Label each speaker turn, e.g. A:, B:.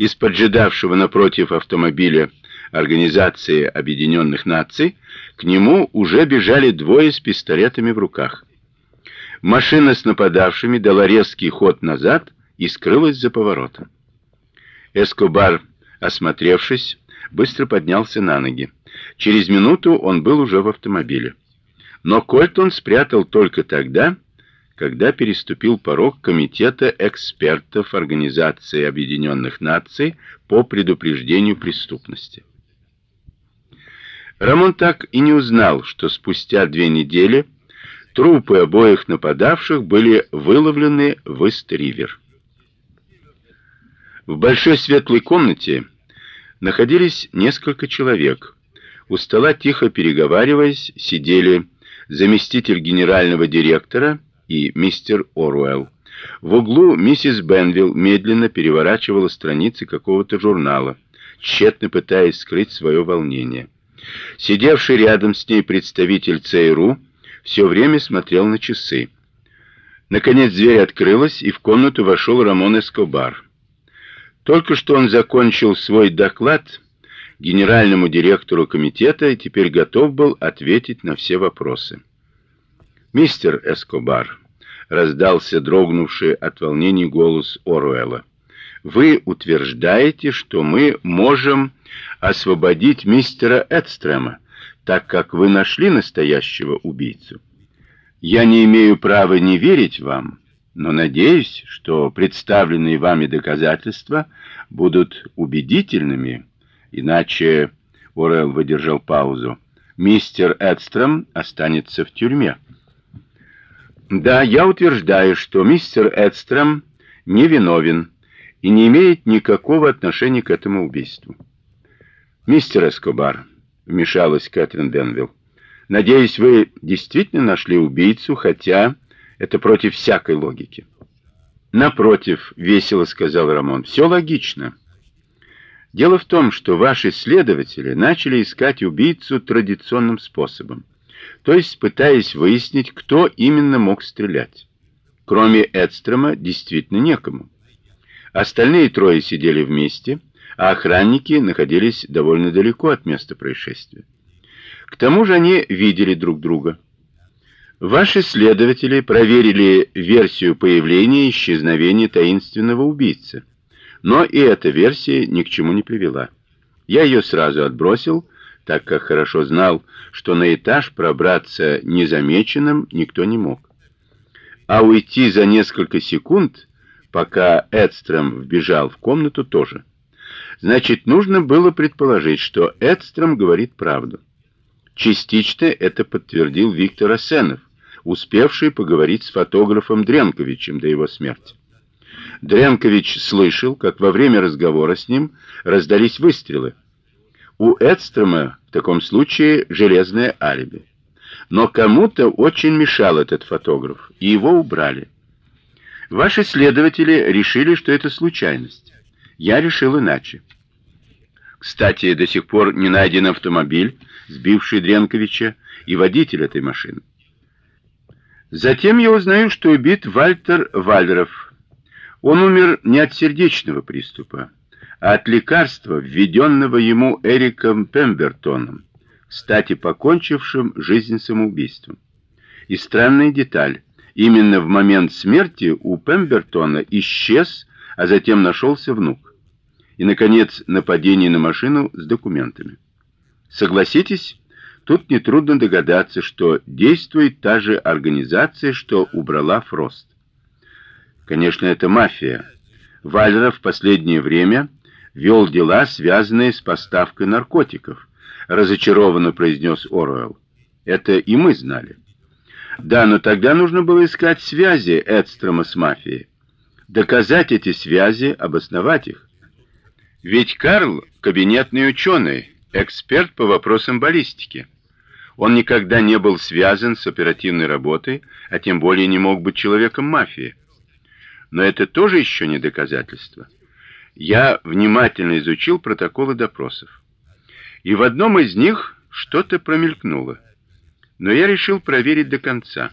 A: из поджидавшего напротив автомобиля Организации Объединенных Наций, к нему уже бежали двое с пистолетами в руках. Машина с нападавшими дала резкий ход назад и скрылась за поворотом. Эскобар, осмотревшись, быстро поднялся на ноги. Через минуту он был уже в автомобиле. Но кольт он спрятал только тогда, когда переступил порог комитета экспертов Организации Объединенных Наций по предупреждению преступности. Рамон так и не узнал, что спустя две недели трупы обоих нападавших были выловлены в Ист-Ривер. В большой светлой комнате находились несколько человек. У стола тихо переговариваясь сидели заместитель генерального директора и мистер Оруэлл. В углу миссис Бенвилл медленно переворачивала страницы какого-то журнала, тщетно пытаясь скрыть свое волнение. Сидевший рядом с ней представитель ЦРУ все время смотрел на часы. Наконец дверь открылась, и в комнату вошел Рамон Эскобар. Только что он закончил свой доклад генеральному директору комитета и теперь готов был ответить на все вопросы. Мистер Эскобар раздался дрогнувший от волнения голос Оруэлла. Вы утверждаете, что мы можем освободить мистера Эдстрема, так как вы нашли настоящего убийцу. Я не имею права не верить вам, но надеюсь, что представленные вами доказательства будут убедительными, иначе Орел выдержал паузу. Мистер Эдстрем останется в тюрьме. Да, я утверждаю, что мистер Эдстрем невиновен и не имеет никакого отношения к этому убийству. Мистер Эскобар, вмешалась Кэтрин Денвилл. Надеюсь, вы действительно нашли убийцу, хотя это против всякой логики. Напротив, весело сказал Рамон. все логично. Дело в том, что ваши следователи начали искать убийцу традиционным способом то есть пытаясь выяснить, кто именно мог стрелять. Кроме Эдстрема действительно некому. Остальные трое сидели вместе, а охранники находились довольно далеко от места происшествия. К тому же они видели друг друга. Ваши следователи проверили версию появления и исчезновения таинственного убийцы. Но и эта версия ни к чему не привела. Я ее сразу отбросил, так как хорошо знал, что на этаж пробраться незамеченным никто не мог. А уйти за несколько секунд, пока Эдстром вбежал в комнату, тоже. Значит, нужно было предположить, что Эдстром говорит правду. Частично это подтвердил Виктор Асенов, успевший поговорить с фотографом Дренковичем до его смерти. Дренкович слышал, как во время разговора с ним раздались выстрелы. У Эдстрома в таком случае железное алиби. Но кому-то очень мешал этот фотограф, и его убрали. Ваши следователи решили, что это случайность. Я решил иначе. Кстати, до сих пор не найден автомобиль, сбивший Дренковича, и водитель этой машины. Затем я узнаю, что убит Вальтер Вальдеров. Он умер не от сердечного приступа, от лекарства, введенного ему Эриком Пембертоном, кстати, покончившим жизнь самоубийством. И странная деталь. Именно в момент смерти у Пембертона исчез, а затем нашелся внук. И, наконец, нападение на машину с документами. Согласитесь, тут нетрудно догадаться, что действует та же организация, что убрала Фрост. Конечно, это мафия. Вальера в последнее время вел дела, связанные с поставкой наркотиков, разочарованно произнес Оруэлл. Это и мы знали. Да, но тогда нужно было искать связи Эдстрома с мафией, доказать эти связи, обосновать их. Ведь Карл кабинетный ученый, эксперт по вопросам баллистики. Он никогда не был связан с оперативной работой, а тем более не мог быть человеком мафии. Но это тоже еще не доказательство. Я внимательно изучил протоколы допросов. И в одном из них что-то промелькнуло. Но я решил проверить до конца.